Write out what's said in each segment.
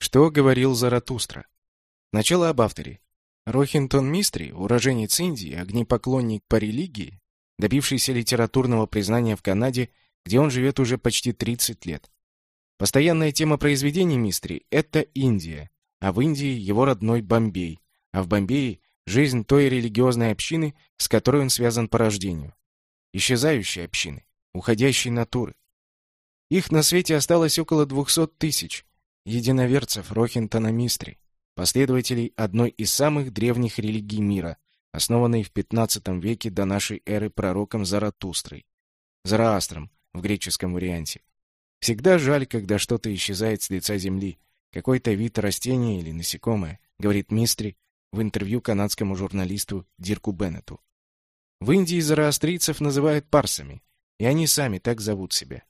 Что говорил Заратустра? Сначала об авторе. Рохинтон Мистри, уроженец Индии, огнепоклонник по религии, добившийся литературного признания в Канаде, где он живет уже почти 30 лет. Постоянная тема произведений Мистри — это Индия, а в Индии его родной Бомбей, а в Бомбее — жизнь той религиозной общины, с которой он связан по рождению. Исчезающей общины, уходящей натуры. Их на свете осталось около 200 тысяч, единоверцев Рохинтона Мистри, последователей одной из самых древних религий мира, основанной в 15 веке до нашей эры пророком Заратустрой, Зараастром в греческом варианте. Всегда жаль, когда что-то исчезает с лица земли, какой-то вид растения или насекомое, говорит Мистри в интервью канадскому журналисту Дирку Беннету. В Индии зороастрийцев называют парсами, и они сами так зовут себя.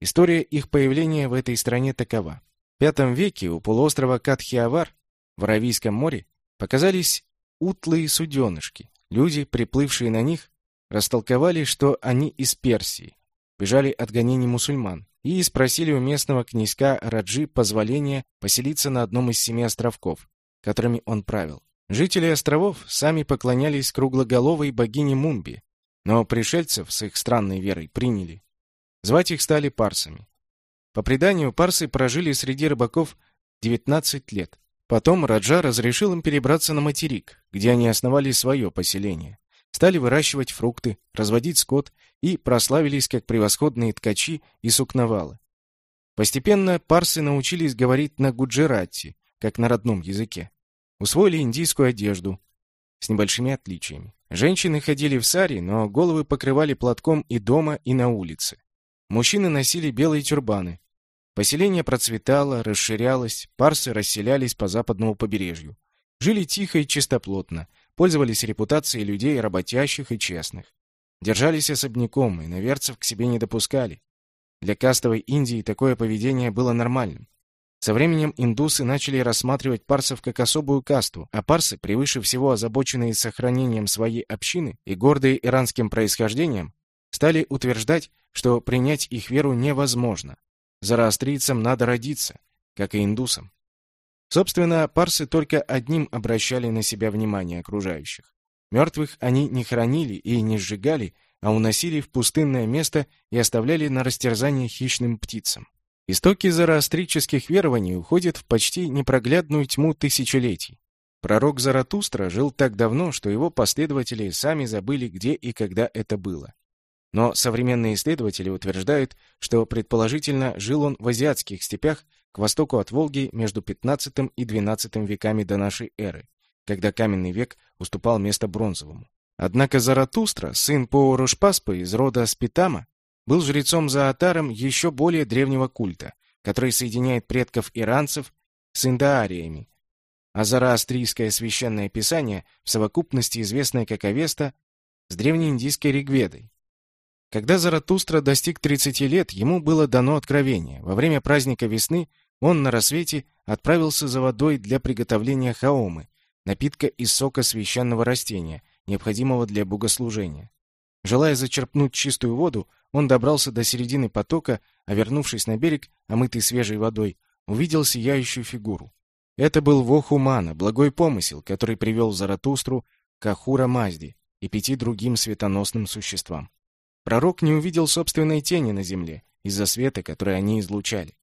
История их появления в этой стране такова. В V веке у полуострова Катхиавар в Аравийском море показались утлые суденышки. Люди, приплывшие на них, растолковали, что они из Персии, бежали от гонений мусульман и спросили у местного князька Раджи позволения поселиться на одном из семи островков, которыми он правил. Жители островов сами поклонялись круглоголовой богине Мумби, но пришельцев с их странной верой приняли. Звать их стали парсами. По преданию, парсы прожили среди рыбаков 19 лет. Потом Раджа разрешил им перебраться на материк, где они основали свое поселение. Стали выращивать фрукты, разводить скот и прославились как превосходные ткачи и сукновалы. Постепенно парсы научились говорить на гуджаратти, как на родном языке. Усвоили индийскую одежду с небольшими отличиями. Женщины ходили в сари, но головы покрывали платком и дома, и на улице. Мужчины носили белые тюрбаны. Поселение процветало, расширялось, парсы расселялись по западному побережью. Жили тихо и чистоплотно, пользовались репутацией людей работящих и честных. Держались особняком, и наверцев к себе не допускали. Для кастовой Индии такое поведение было нормальным. Со временем индусы начали рассматривать парсов как особую касту, а парсы, превыше всего озабоченные сохранением своей общины и гордые иранским происхождением, стали утверждать, что принять их веру невозможно. Зороастрийцам надо родиться, как и индусам. Собственно, парсы только одним обращали на себя внимание окружающих. Мертвых они не хранили и не сжигали, а уносили в пустынное место и оставляли на растерзание хищным птицам. Истоки зороастрических верований уходят в почти непроглядную тьму тысячелетий. Пророк Заратустра жил так давно, что его последователи сами забыли, где и когда это было. Но современные исследователи утверждают, что предположительно жил он в азиатских степях к востоку от Волги между 15 и 12 веками до нашей эры, когда каменный век уступал место бронзовому. Однако Заратустра, сын Поурушпаспы из рода Спитама, был жрецом Заатаром еще более древнего культа, который соединяет предков иранцев с индоариями, а зороастрийское священное писание в совокупности известное как Авеста с древнеиндийской Ригведой. Когда Заратустра достиг 30 лет, ему было дано откровение. Во время праздника весны он на рассвете отправился за водой для приготовления хаомы, напитка из сока священного растения, необходимого для богослужения. Желая зачерпнуть чистую воду, он добрался до середины потока, а вернувшись на берег, омытый свежей водой, увидел сияющую фигуру. Это был Вохумана, благой помысел, который привел Заратустру к Ахура Мазди и пяти другим светоносным существам. Пророк не увидел собственной тени на земле из-за света, который они излучали.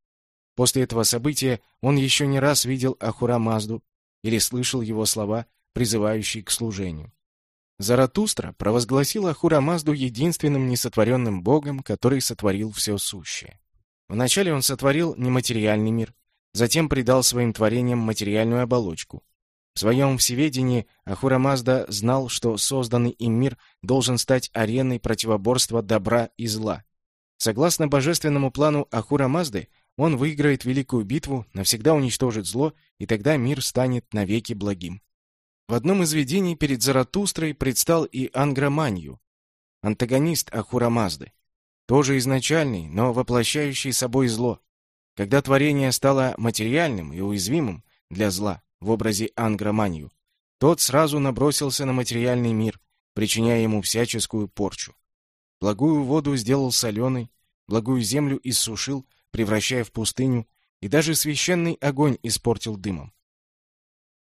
После этого события он еще не раз видел Ахура Мазду или слышал его слова, призывающие к служению. Заратустра провозгласил Ахура Мазду единственным несотворенным богом, который сотворил все сущее. Вначале он сотворил нематериальный мир, затем придал своим творениям материальную оболочку, в своем всеведении Ахура Мазда знал, что созданный им мир должен стать ареной противоборства добра и зла. Согласно божественному плану Ахура Мазды, он выиграет великую битву, навсегда уничтожит зло, и тогда мир станет навеки благим. В одном из видений перед Заратустрой предстал и Анграманью, антагонист Ахура Мазды, тоже изначальный, но воплощающий собой зло. Когда творение стало материальным и уязвимым для зла, в образе Ангроманью. Тот сразу набросился на материальный мир, причиняя ему всяческую порчу. Благую воду сделал соленой, благую землю иссушил, превращая в пустыню, и даже священный огонь испортил дымом.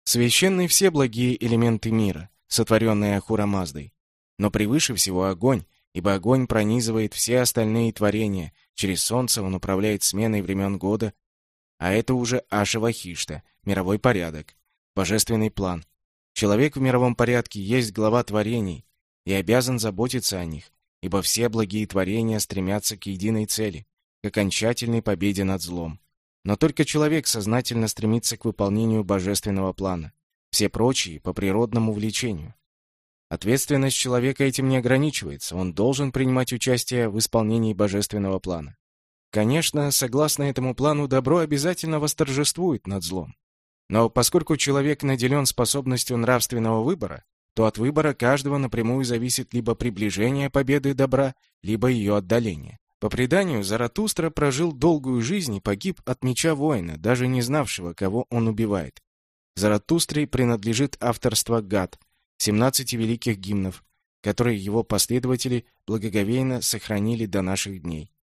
Священны все благие элементы мира, сотворенные Ахура Маздой, но превыше всего огонь, ибо огонь пронизывает все остальные творения, через солнце он управляет сменой времен года, а это уже Ашевахишта, мировой порядок, божественный план. Человек в мировом порядке есть глава творений и обязан заботиться о них, ибо все благие творения стремятся к единой цели, к окончательной победе над злом. Но только человек сознательно стремится к выполнению божественного плана, все прочие — по природному влечению. Ответственность человека этим не ограничивается, он должен принимать участие в исполнении божественного плана. Конечно, согласно этому плану, добро обязательно восторжествует над злом. Но поскольку человек наделен способностью нравственного выбора, то от выбора каждого напрямую зависит либо приближение победы добра, либо ее отдаление. По преданию, Заратустра прожил долгую жизнь и погиб от меча воина, даже не знавшего, кого он убивает. Заратустре принадлежит авторство Гад, 17 великих гимнов, которые его последователи благоговейно сохранили до наших дней.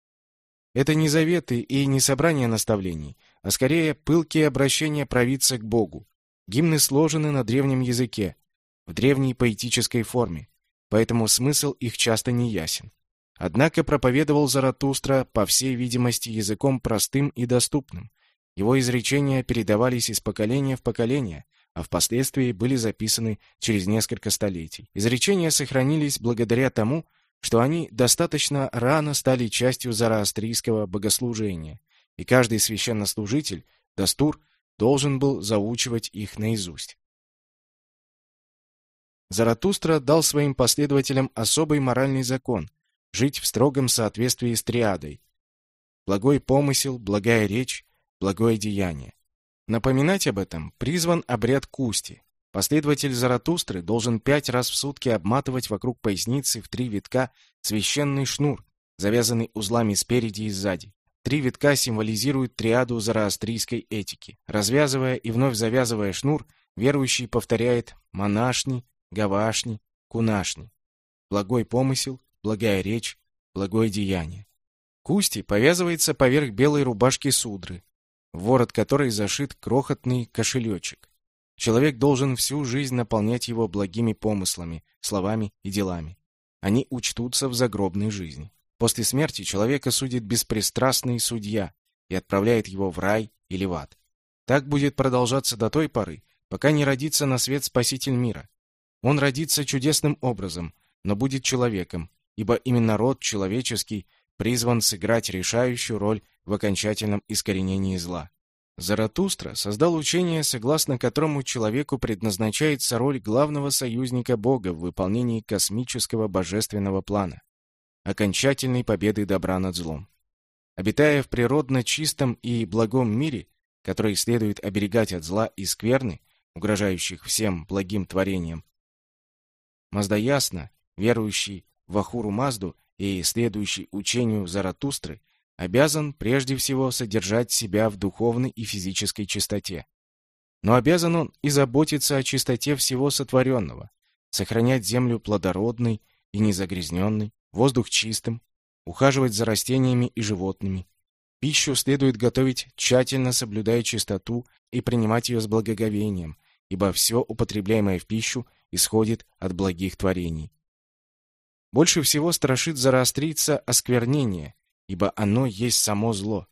Это не заветы и не собрание наставлений, а скорее пылкие обращения провидца к Богу. Гимны сложены на древнем языке, в древней поэтической форме, поэтому смысл их часто не ясен. Однако проповедовал Заратустра, по всей видимости, языком простым и доступным. Его изречения передавались из поколения в поколение, а впоследствии были записаны через несколько столетий. Изречения сохранились благодаря тому, что они достаточно рано стали частью зороастрийского богослужения, и каждый священнослужитель, дастур, должен был заучивать их наизусть. Заратустра дал своим последователям особый моральный закон – жить в строгом соответствии с триадой. Благой помысел, благая речь, благое деяние. Напоминать об этом призван обряд кусти. Последователь Заратустры должен пять раз в сутки обматывать вокруг поясницы в три витка священный шнур, завязанный узлами спереди и сзади. Три витка символизируют триаду зороастрийской этики. Развязывая и вновь завязывая шнур, верующий повторяет «монашни», «гавашни», «кунашни». Благой помысел, благая речь, благое деяние. Кусти повязывается поверх белой рубашки судры, в ворот которой зашит крохотный кошелечек. Человек должен всю жизнь наполнять его благими помыслами, словами и делами. Они учтутся в загробной жизни. После смерти человека судит беспристрастный судья и отправляет его в рай или в ад. Так будет продолжаться до той поры, пока не родится на свет Спаситель мира. Он родится чудесным образом, но будет человеком, ибо именно род человеческий призван сыграть решающую роль в окончательном искоренении зла. Заратустра создал учение, согласно которому человеку предназначается роль главного союзника Бога в выполнении космического божественного плана, окончательной победы добра над злом. Обитая в природно чистом и благом мире, который следует оберегать от зла и скверны, угрожающих всем благим творениям, Маздаясна, верующий в Ахуру Мазду и следующий учению Заратустры, обязан прежде всего содержать себя в духовной и физической чистоте. Но обязан он и заботиться о чистоте всего сотворенного, сохранять землю плодородной и незагрязненной, воздух чистым, ухаживать за растениями и животными. Пищу следует готовить тщательно соблюдая чистоту и принимать ее с благоговением, ибо все употребляемое в пищу исходит от благих творений. Больше всего страшит зороастрийца осквернение, ибо оно есть само зло.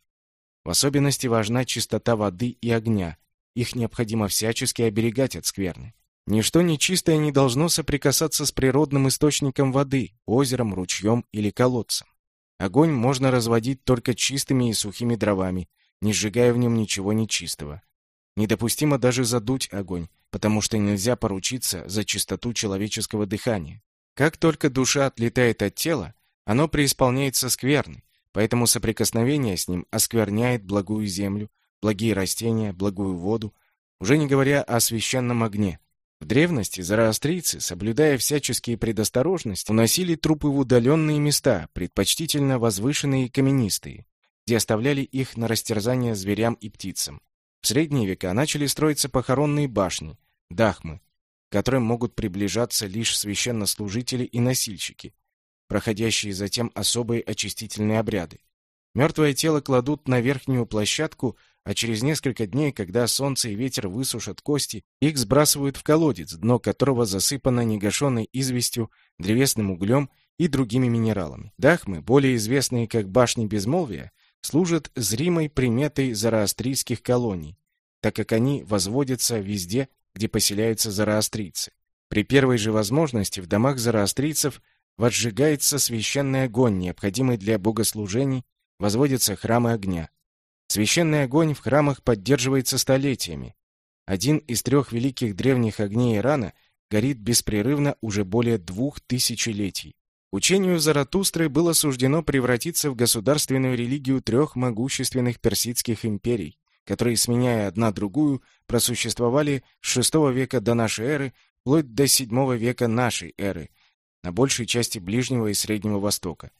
В особенности важна чистота воды и огня. Их необходимо всячески оберегать от скверны. Ничто нечистое не должно соприкасаться с природным источником воды, озером, ручьем или колодцем. Огонь можно разводить только чистыми и сухими дровами, не сжигая в нем ничего нечистого. Недопустимо даже задуть огонь, потому что нельзя поручиться за чистоту человеческого дыхания. Как только душа отлетает от тела, оно преисполняется скверны, Поэтому соприкосновение с ним оскверняет благую землю, благие растения, благую воду, уже не говоря о священном огне. В древности зороастрийцы, соблюдая всяческие предосторожности, уносили трупы в удаленные места, предпочтительно возвышенные и каменистые, где оставляли их на растерзание зверям и птицам. В средние века начали строиться похоронные башни, дахмы, к которым могут приближаться лишь священнослужители и носильщики, проходящие затем особые очистительные обряды. Мертвое тело кладут на верхнюю площадку а через несколько дней, когда солнце и ветер высушат кости, их сбрасывают в колодец, дно которого засыпано негашенной известью, древесным углем и другими минералами. Дахмы, более известные как башни безмолвия, служат зримой приметой зороастрийских колоний, так как они возводятся везде, где поселяются зороастрийцы. При первой же возможности в домах зороастрийцев возжигается священный огонь, необходимый для богослужений, возводятся храмы огня. Священный огонь в храмах поддерживается столетиями. Один из трех великих древних огней Ирана горит беспрерывно уже более двух тысячелетий. Учению Заратустры было суждено превратиться в государственную религию трех могущественных персидских империй, которые, сменяя одна другую, просуществовали с VI века до нашей эры вплоть до VII века нашей эры, на большей части Ближнего и Среднего Востока.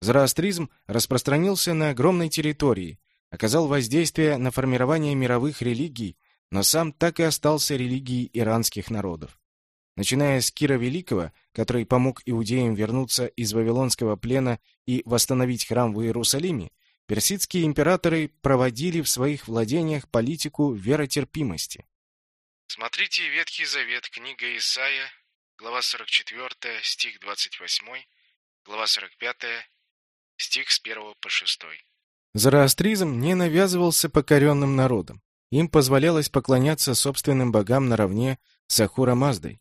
Зороастризм распространился на огромной территории, оказал воздействие на формирование мировых религий, но сам так и остался религией иранских народов. Начиная с Кира Великого, который помог иудеям вернуться из вавилонского плена и восстановить храм в Иерусалиме, персидские императоры проводили в своих владениях политику веротерпимости. Смотрите Ветхий Завет, книга Исаия, глава 44, стих 28, глава 45, стих с 1 по 6. Зороастризм не навязывался покоренным народам. Им позволялось поклоняться собственным богам наравне с Ахура Маздой.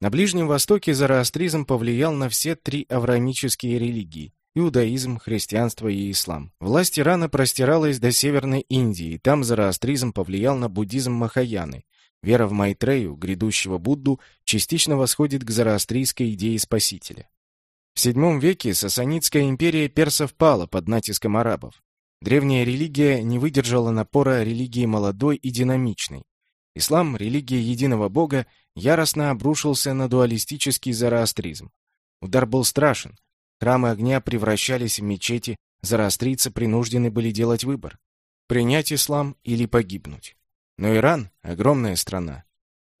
На Ближнем Востоке зороастризм повлиял на все три авраамические религии – иудаизм, христианство и ислам. Власть Ирана простиралась до Северной Индии, и там зороастризм повлиял на буддизм Махаяны, Вера в Майтрею, грядущего Будду, частично восходит к зороастрийской идее Спасителя. В VII веке Сасанидская империя персов пала под натиском арабов. Древняя религия не выдержала напора религии молодой и динамичной. Ислам, религия единого бога, яростно обрушился на дуалистический зороастризм. Удар был страшен. Храмы огня превращались в мечети, зороастрийцы принуждены были делать выбор – принять ислам или погибнуть. Но Иран — огромная страна.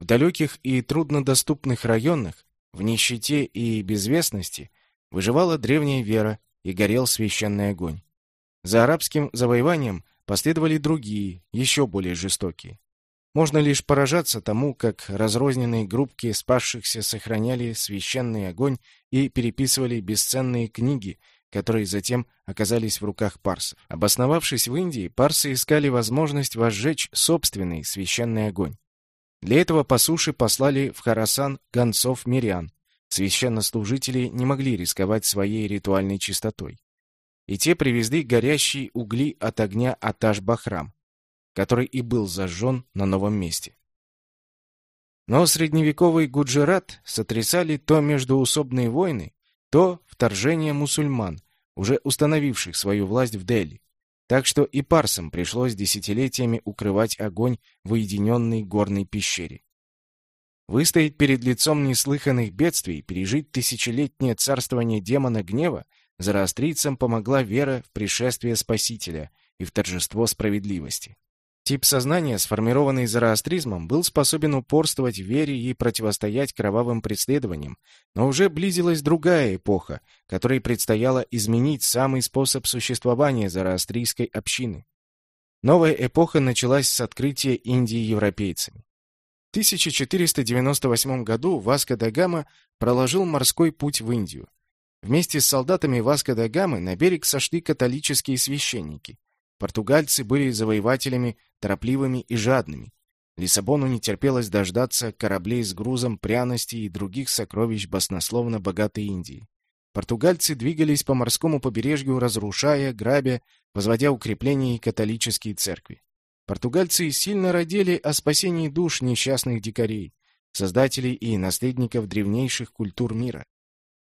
В далеких и труднодоступных районах, в нищете и безвестности, выживала древняя вера и горел священный огонь. За арабским завоеванием последовали другие, еще более жестокие. Можно лишь поражаться тому, как разрозненные группки спасшихся сохраняли священный огонь и переписывали бесценные книги, которые затем оказались в руках парсов. Обосновавшись в Индии, парсы искали возможность возжечь собственный священный огонь. Для этого по суше послали в Харасан гонцов мирян. Священнослужители не могли рисковать своей ритуальной чистотой. И те привезли горящие угли от огня Аташ-Бахрам, который и был зажжен на новом месте. Но средневековый Гуджарат сотрясали то междуусобные войны, то вторжение мусульман, уже установивших свою власть в Дели. Так что и парсам пришлось десятилетиями укрывать огонь в уединенной горной пещере. Выстоять перед лицом неслыханных бедствий, пережить тысячелетнее царствование демона гнева, зороастрийцам помогла вера в пришествие Спасителя и в торжество справедливости. Тип сознания, сформированный зороастризмом, был способен упорствовать в вере и противостоять кровавым преследованиям, но уже близилась другая эпоха, которой предстояло изменить самый способ существования зороастрийской общины. Новая эпоха началась с открытия Индии европейцами. В 1498 году Васко да Гама проложил морской путь в Индию. Вместе с солдатами Васко да Гамы на берег сошли католические священники – Португальцы были завоевателями, торопливыми и жадными. Лиссабону не терпелось дождаться кораблей с грузом пряностей и других сокровищ баснословно богатой Индии. Португальцы двигались по морскому побережью, разрушая, грабя, возводя укрепления и католические церкви. Португальцы сильно родили о спасении душ несчастных дикарей, создателей и наследников древнейших культур мира.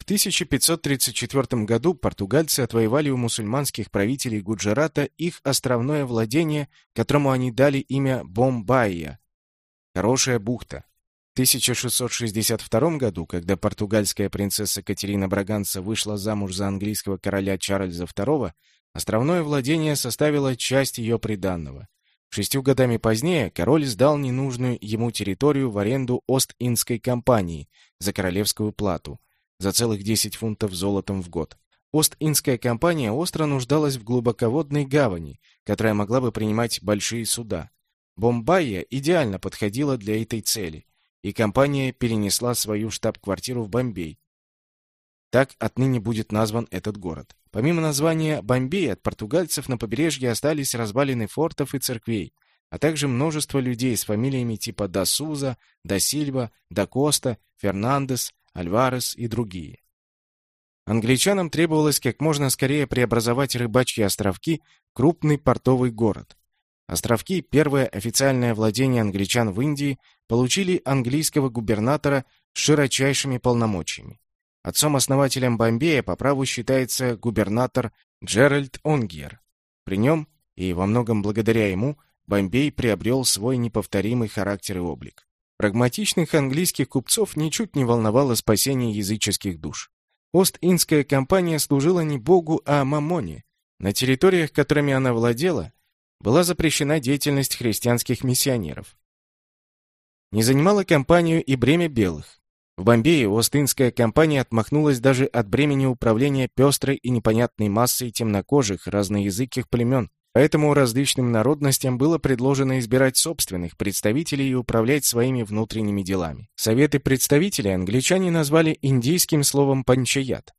В 1534 году португальцы отвоевали у мусульманских правителей Гуджарата их островное владение, которому они дали имя Бомбайя – «Хорошая бухта». В 1662 году, когда португальская принцесса Катерина Браганса вышла замуж за английского короля Чарльза II, островное владение составило часть ее приданного. Шестью годами позднее король сдал ненужную ему территорию в аренду Ост-Индской компании за королевскую плату – за целых 10 фунтов золотом в год. Ост-Индская компания остро нуждалась в глубоководной гавани, которая могла бы принимать большие суда. Бомбайя идеально подходила для этой цели, и компания перенесла свою штаб-квартиру в Бомбей. Так отныне будет назван этот город. Помимо названия Бомбей, от португальцев на побережье остались развалины фортов и церквей, а также множество людей с фамилиями типа да Суза, да Сильва, да Коста, Фернандес, Альварес и другие. Англичанам требовалось как можно скорее преобразовать рыбачьи островки в крупный портовый город. Островки, первое официальное владение англичан в Индии, получили английского губернатора с широчайшими полномочиями. Отцом-основателем Бомбея по праву считается губернатор Джеральд Онгьер. При нем, и во многом благодаря ему, Бомбей приобрел свой неповторимый характер и облик. Прагматичных английских купцов ничуть не волновало спасение языческих душ. Ост-Индская компания служила не богу, а мамоне. На территориях, которыми она владела, была запрещена деятельность христианских миссионеров. Не занимала компанию и бремя белых. В Бомбее Ост-Индская компания отмахнулась даже от бремени управления пестрой и непонятной массой темнокожих разноязыких племен, Поэтому различным народностям было предложено избирать собственных представителей и управлять своими внутренними делами. Советы представителей англичане назвали индийским словом «панчаят».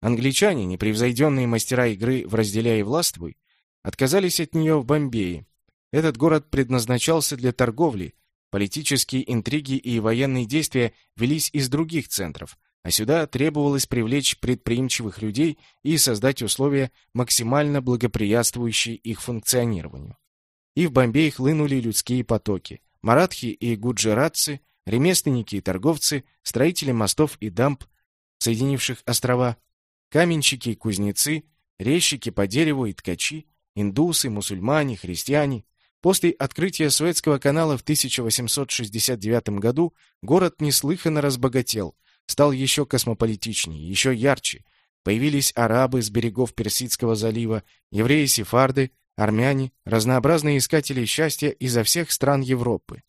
Англичане, непревзойденные мастера игры в «разделяй и властвуй», отказались от нее в Бомбее. Этот город предназначался для торговли, политические интриги и военные действия велись из других центров, а сюда требовалось привлечь предприимчивых людей и создать условия, максимально благоприятствующие их функционированию. И в Бомбей хлынули людские потоки. Маратхи и гуджаратцы, ремесленники и торговцы, строители мостов и дамб, соединивших острова, каменщики и кузнецы, резчики по дереву и ткачи, индусы, мусульмане, христиане. После открытия Суэцкого канала в 1869 году город неслыханно разбогател, стал еще космополитичнее, еще ярче. Появились арабы с берегов Персидского залива, евреи-сефарды, армяне, разнообразные искатели счастья изо всех стран Европы.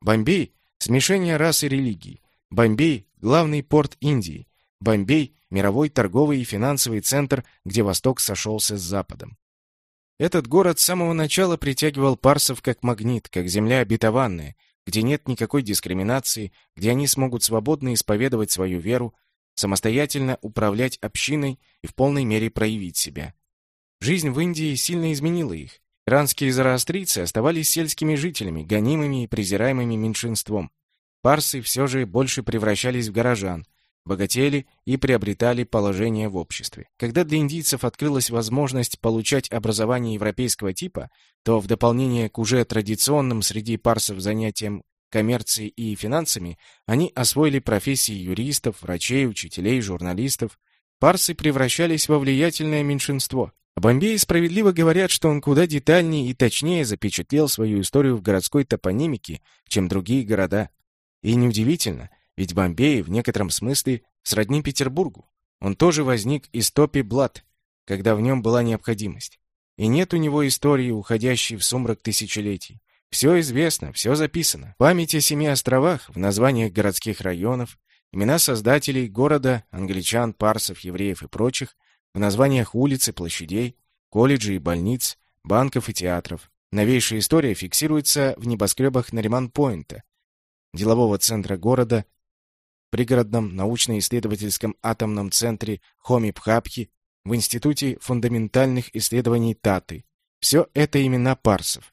Бомбей – смешение рас и религий. Бомбей – главный порт Индии. Бомбей – мировой торговый и финансовый центр, где Восток сошелся с Западом. Этот город с самого начала притягивал парсов как магнит, как земля обетованная – где нет никакой дискриминации, где они смогут свободно исповедовать свою веру, самостоятельно управлять общиной и в полной мере проявить себя. Жизнь в Индии сильно изменила их. Иранские зороастрийцы оставались сельскими жителями, гонимыми и презираемыми меньшинством. Парсы все же больше превращались в горожан, богатели и приобретали положение в обществе. Когда для индийцев открылась возможность получать образование европейского типа, то в дополнение к уже традиционным среди парсов занятиям коммерцией и финансами, они освоили профессии юристов, врачей, учителей, журналистов. Парсы превращались во влиятельное меньшинство. О Бомбее справедливо говорят, что он куда детальнее и точнее запечатлел свою историю в городской топонимике, чем другие города. И неудивительно, ведь Бомбей в некотором смысле сродни Петербургу. Он тоже возник из топи блат, когда в нем была необходимость. И нет у него истории, уходящей в сумрак тысячелетий. Все известно, все записано. Память о семи островах, в названиях городских районов, имена создателей города, англичан, парсов, евреев и прочих, в названиях улиц и площадей, колледжей и больниц, банков и театров. Новейшая история фиксируется в небоскребах Нариман-Пойнта, делового центра города пригородном научно-исследовательском атомном центре Хоми-Пхапхи, в Институте фундаментальных исследований Таты. Все это имена парсов.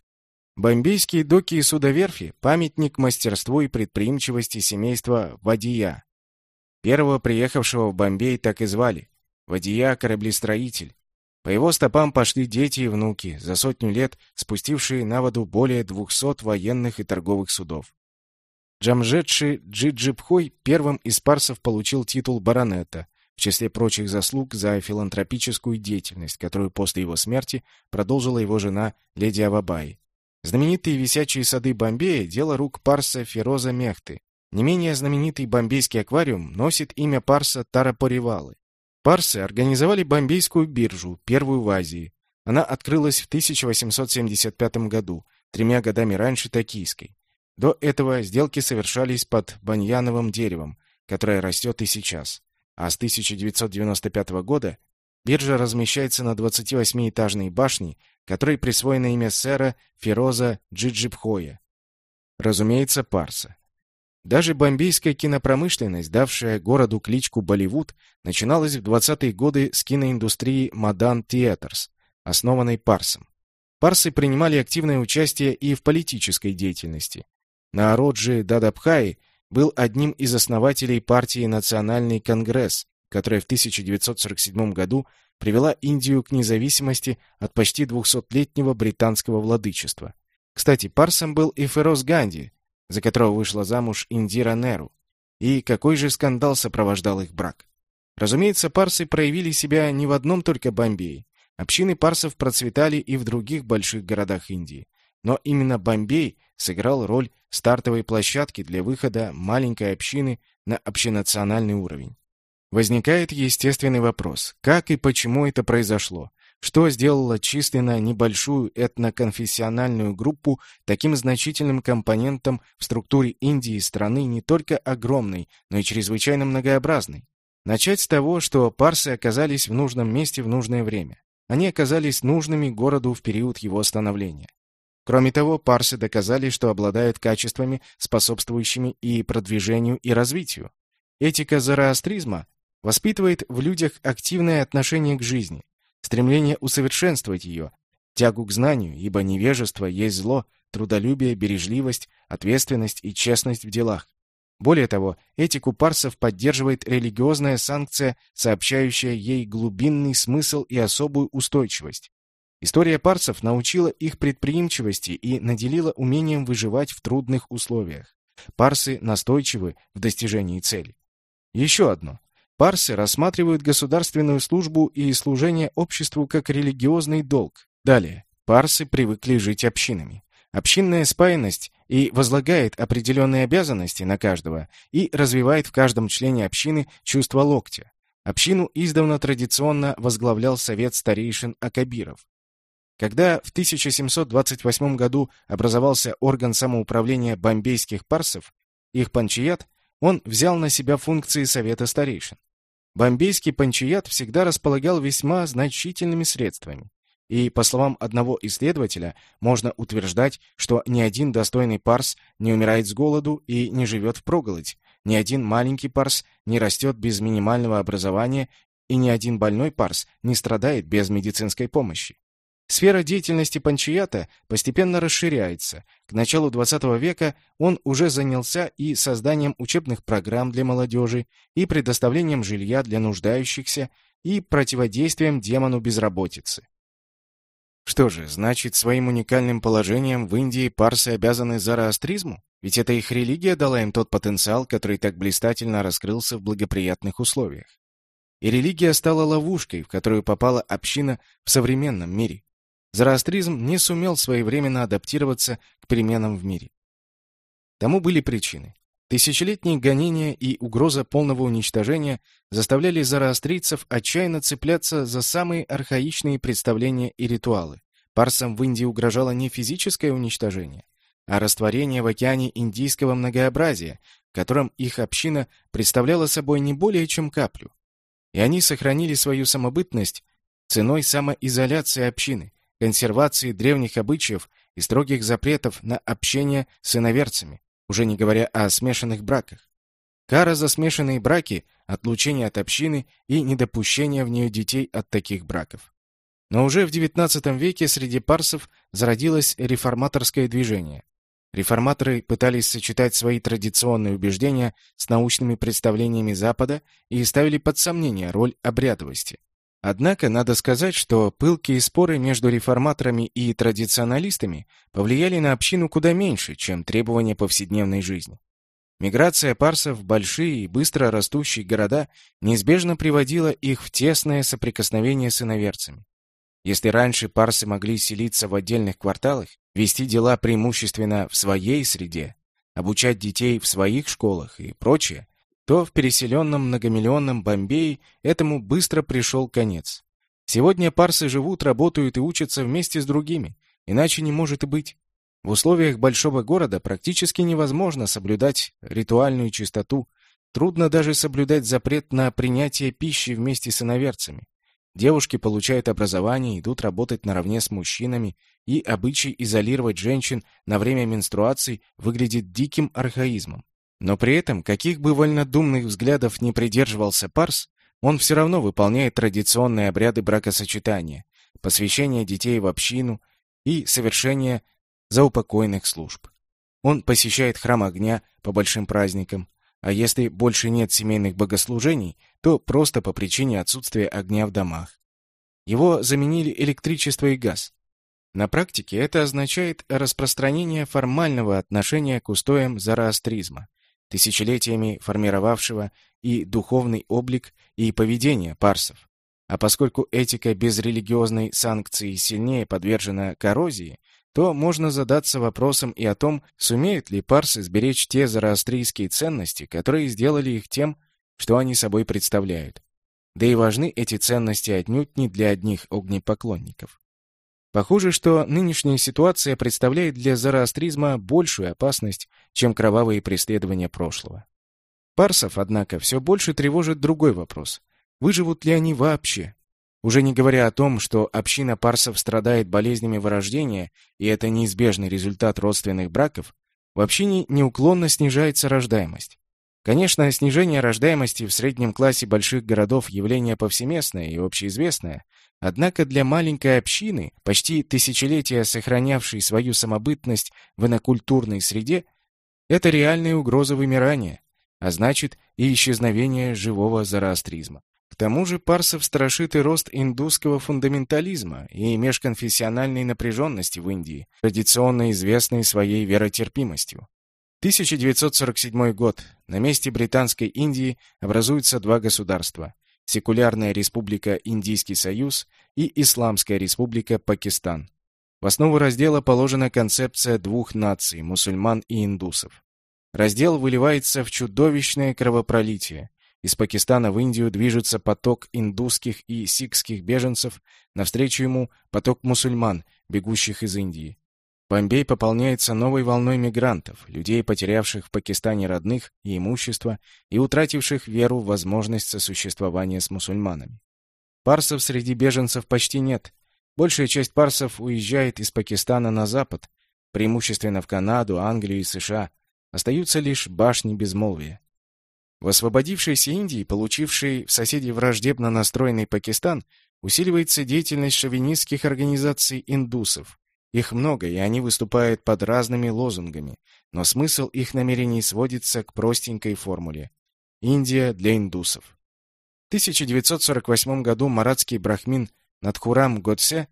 Бомбейские доки и судоверфи – памятник мастерству и предприимчивости семейства Вадия. Первого приехавшего в Бомбей так и звали – Вадия – кораблестроитель. По его стопам пошли дети и внуки, за сотню лет спустившие на воду более 200 военных и торговых судов. Джамжедши Джиджипхой первым из парсов получил титул баронета, в числе прочих заслуг за филантропическую деятельность, которую после его смерти продолжила его жена леди Авабай. Знаменитые висячие сады Бомбея – дело рук парса Фероза Мехты. Не менее знаменитый бомбейский аквариум носит имя парса Тарапоривалы. Парсы организовали бомбейскую биржу, первую в Азии. Она открылась в 1875 году, тремя годами раньше токийской. До этого сделки совершались под баньяновым деревом, которое растет и сейчас. А с 1995 года биржа размещается на 28-этажной башне, которой присвоено имя сэра Фероза Джиджипхоя. Разумеется, Парса. Даже бомбейская кинопромышленность, давшая городу кличку Болливуд, начиналась в 20-е годы с киноиндустрии Мадан Theatres, основанной Парсом. Парсы принимали активное участие и в политической деятельности. Наароджи Дадабхай был одним из основателей партии Национальный конгресс, которая в 1947 году привела Индию к независимости от почти 200-летнего британского владычества. Кстати, парсом был и Фероз Ганди, за которого вышла замуж Индира Неру. И какой же скандал сопровождал их брак? Разумеется, парсы проявили себя не в одном только Бомбее. Общины парсов процветали и в других больших городах Индии. Но именно Бомбей сыграл роль стартовой площадки для выхода маленькой общины на общенациональный уровень. Возникает естественный вопрос, как и почему это произошло? Что сделало численно небольшую этноконфессиональную группу таким значительным компонентом в структуре Индии страны не только огромной, но и чрезвычайно многообразной? Начать с того, что парсы оказались в нужном месте в нужное время. Они оказались нужными городу в период его становления. Кроме того, парсы доказали, что обладают качествами, способствующими и продвижению, и развитию. Этика зороастризма воспитывает в людях активное отношение к жизни, стремление усовершенствовать ее, тягу к знанию, ибо невежество есть зло, трудолюбие, бережливость, ответственность и честность в делах. Более того, этику парсов поддерживает религиозная санкция, сообщающая ей глубинный смысл и особую устойчивость. История парсов научила их предприимчивости и наделила умением выживать в трудных условиях. Парсы настойчивы в достижении цели. Еще одно. Парсы рассматривают государственную службу и служение обществу как религиозный долг. Далее. Парсы привыкли жить общинами. Общинная спаянность и возлагает определенные обязанности на каждого и развивает в каждом члене общины чувство локтя. Общину издавна традиционно возглавлял совет старейшин Акабиров. Когда в 1728 году образовался орган самоуправления бомбейских парсов, их панчият, он взял на себя функции совета старейшин. Бомбейский панчият всегда располагал весьма значительными средствами. И, по словам одного исследователя, можно утверждать, что ни один достойный парс не умирает с голоду и не живет в проголодь, ни один маленький парс не растет без минимального образования, и ни один больной парс не страдает без медицинской помощи. Сфера деятельности Панчията постепенно расширяется. К началу XX века он уже занялся и созданием учебных программ для молодежи, и предоставлением жилья для нуждающихся, и противодействием демону безработицы. Что же, значит, своим уникальным положением в Индии парсы обязаны зороастризму? Ведь это их религия дала им тот потенциал, который так блистательно раскрылся в благоприятных условиях. И религия стала ловушкой, в которую попала община в современном мире. Зороастризм не сумел своевременно адаптироваться к переменам в мире. Тому были причины. Тысячелетние гонения и угроза полного уничтожения заставляли зороастрийцев отчаянно цепляться за самые архаичные представления и ритуалы. Парсам в Индии угрожало не физическое уничтожение, а растворение в океане индийского многообразия, в котором их община представляла собой не более чем каплю. И они сохранили свою самобытность ценой самоизоляции общины, консервации древних обычаев и строгих запретов на общение с иноверцами, уже не говоря о смешанных браках. Кара за смешанные браки – отлучение от общины и недопущение в нее детей от таких браков. Но уже в XIX веке среди парсов зародилось реформаторское движение. Реформаторы пытались сочетать свои традиционные убеждения с научными представлениями Запада и ставили под сомнение роль обрядовости. Однако надо сказать, что пылкие споры между реформаторами и традиционалистами повлияли на общину куда меньше, чем требования повседневной жизни. Миграция парсов в большие и быстро растущие города неизбежно приводила их в тесное соприкосновение с иноверцами. Если раньше парсы могли селиться в отдельных кварталах, вести дела преимущественно в своей среде, обучать детей в своих школах и прочее, то в переселенном многомиллионном Бомбее этому быстро пришел конец. Сегодня парсы живут, работают и учатся вместе с другими, иначе не может и быть. В условиях большого города практически невозможно соблюдать ритуальную чистоту, трудно даже соблюдать запрет на принятие пищи вместе с иноверцами. Девушки получают образование, идут работать наравне с мужчинами, и обычай изолировать женщин на время менструаций выглядит диким архаизмом. Но при этом, каких бы вольнодумных взглядов не придерживался Парс, он все равно выполняет традиционные обряды бракосочетания, посвящение детей в общину и совершение заупокойных служб. Он посещает храм огня по большим праздникам, а если больше нет семейных богослужений, то просто по причине отсутствия огня в домах. Его заменили электричество и газ. На практике это означает распространение формального отношения к устоям зороастризма, тысячелетиями формировавшего и духовный облик, и поведение парсов. А поскольку этика без религиозной санкции сильнее подвержена коррозии, то можно задаться вопросом и о том, сумеют ли парсы сберечь те зороастрийские ценности, которые сделали их тем, что они собой представляют. Да и важны эти ценности отнюдь не для одних огнепоклонников. Похоже, что нынешняя ситуация представляет для зороастризма большую опасность, чем кровавые преследования прошлого. Парсов, однако, все больше тревожит другой вопрос. Выживут ли они вообще? Уже не говоря о том, что община парсов страдает болезнями вырождения, и это неизбежный результат родственных браков, в общине неуклонно снижается рождаемость. Конечно, снижение рождаемости в среднем классе больших городов явление повсеместное и общеизвестное, однако для маленькой общины, почти тысячелетия сохранявшей свою самобытность в инокультурной среде, это реальная угроза вымирания, а значит и исчезновение живого зороастризма. К тому же Парсов страшит и рост индусского фундаментализма и межконфессиональной напряженности в Индии, традиционно известной своей веротерпимостью. 1947 год. На месте Британской Индии образуются два государства – Секулярная республика Индийский Союз и Исламская республика Пакистан. В основу раздела положена концепция двух наций – мусульман и индусов. Раздел выливается в чудовищное кровопролитие. Из Пакистана в Индию движется поток индусских и сикхских беженцев, навстречу ему поток мусульман, бегущих из Индии. Бомбей пополняется новой волной мигрантов, людей, потерявших в Пакистане родных и имущество и утративших веру в возможность сосуществования с мусульманами. Парсов среди беженцев почти нет. Большая часть парсов уезжает из Пакистана на запад, преимущественно в Канаду, Англию и США. Остаются лишь башни безмолвия. В освободившейся Индии, получившей в соседей враждебно настроенный Пакистан, усиливается деятельность шовинистских организаций индусов. Их много, и они выступают под разными лозунгами, но смысл их намерений сводится к простенькой формуле. Индия для индусов. В 1948 году маратский брахмин Надхурам Годсе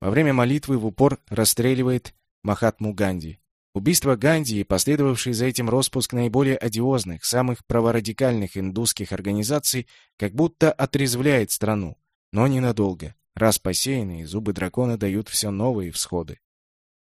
во время молитвы в упор расстреливает Махатму Ганди. Убийство Ганди и последовавший за этим распуск наиболее одиозных, самых праворадикальных индусских организаций как будто отрезвляет страну, но ненадолго. Раз посеянные, зубы дракона дают все новые всходы.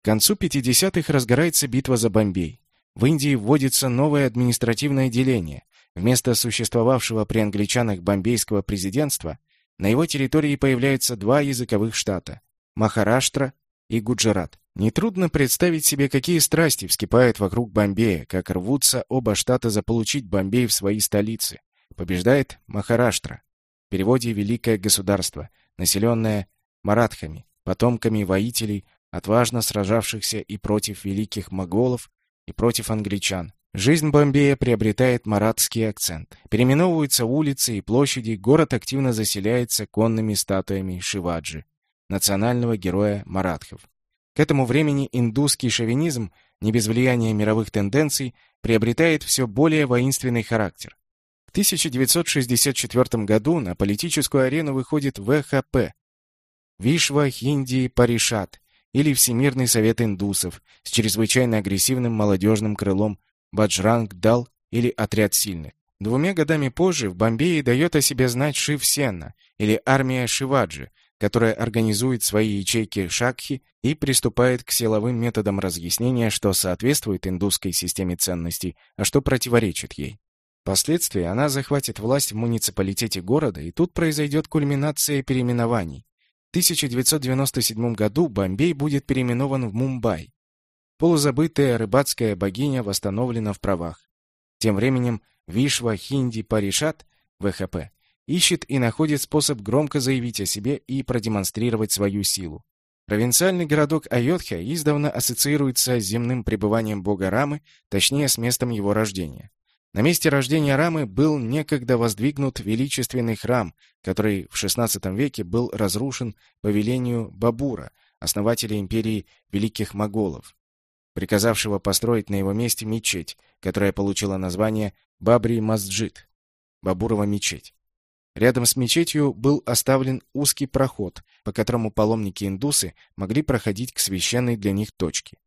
К концу 50-х разгорается битва за Бомбей. В Индии вводится новое административное деление. Вместо существовавшего при англичанах бомбейского президентства на его территории появляются два языковых штата – Махараштра и Гуджарат. Нетрудно представить себе, какие страсти вскипают вокруг Бомбея, как рвутся оба штата заполучить Бомбей в свои столицы. Побеждает Махараштра. В переводе «Великое государство», населенное маратхами, потомками воителей, отважно сражавшихся и против великих моголов, и против англичан. Жизнь Бомбея приобретает маратский акцент. Переименовываются улицы и площади, город активно заселяется конными статуями Шиваджи, национального героя маратхов. К этому времени индусский шовинизм, не без влияния мировых тенденций, приобретает все более воинственный характер. В 1964 году на политическую арену выходит ВХП – Вишва Хинди Паришат, или Всемирный совет индусов с чрезвычайно агрессивным молодежным крылом Баджранг Дал или Отряд сильных. Двумя годами позже в Бомбее дает о себе знать Шив Сенна или армия Шиваджи, которая организует свои ячейки Шакхи и приступает к силовым методам разъяснения, что соответствует индусской системе ценностей, а что противоречит ей. Впоследствии она захватит власть в муниципалитете города, и тут произойдет кульминация переименований. В 1997 году Бомбей будет переименован в Мумбай. Полузабытая рыбацкая богиня восстановлена в правах. Тем временем Вишва Хинди Паришат, ВХП, ищет и находит способ громко заявить о себе и продемонстрировать свою силу. Провинциальный городок Айотхя издавна ассоциируется с земным пребыванием бога Рамы, точнее, с местом его рождения. На месте рождения Рамы был некогда воздвигнут величественный храм, который в XVI веке был разрушен по велению Бабура, основателя империи Великих Моголов, приказавшего построить на его месте мечеть, которая получила название Бабри-Масджид, Бабурова мечеть. Рядом с мечетью был оставлен узкий проход, по которому паломники-индусы могли проходить к священной для них точке.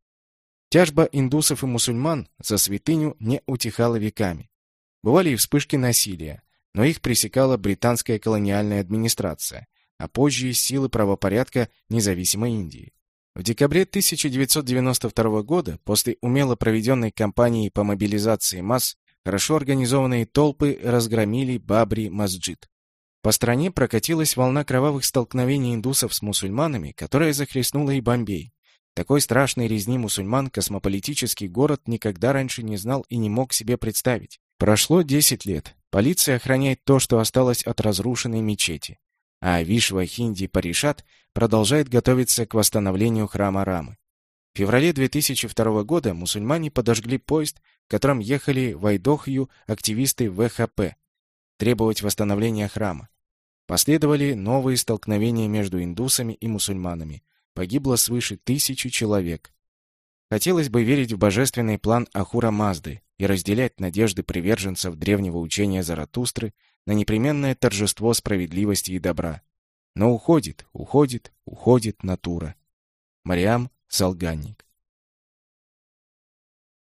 Тяжба индусов и мусульман за святыню не утихала веками. Бывали и вспышки насилия, но их пресекала британская колониальная администрация, а позже силы правопорядка независимой Индии. В декабре 1992 года, после умело проведенной кампании по мобилизации масс, хорошо организованные толпы разгромили Бабри-Масджид. По стране прокатилась волна кровавых столкновений индусов с мусульманами, которая захлестнула и Бомбей. Такой страшной резни мусульман космополитический город никогда раньше не знал и не мог себе представить. Прошло 10 лет. Полиция охраняет то, что осталось от разрушенной мечети. А Вишва Хинди Паришат продолжает готовиться к восстановлению храма Рамы. В феврале 2002 года мусульмане подожгли поезд, в котором ехали в Айдохью активисты ВХП, требовать восстановления храма. Последовали новые столкновения между индусами и мусульманами. Погибло свыше тысячи человек. Хотелось бы верить в божественный план Ахура Мазды и разделять надежды приверженцев древнего учения Заратустры на непременное торжество справедливости и добра. Но уходит, уходит, уходит натура. Мариам Салганник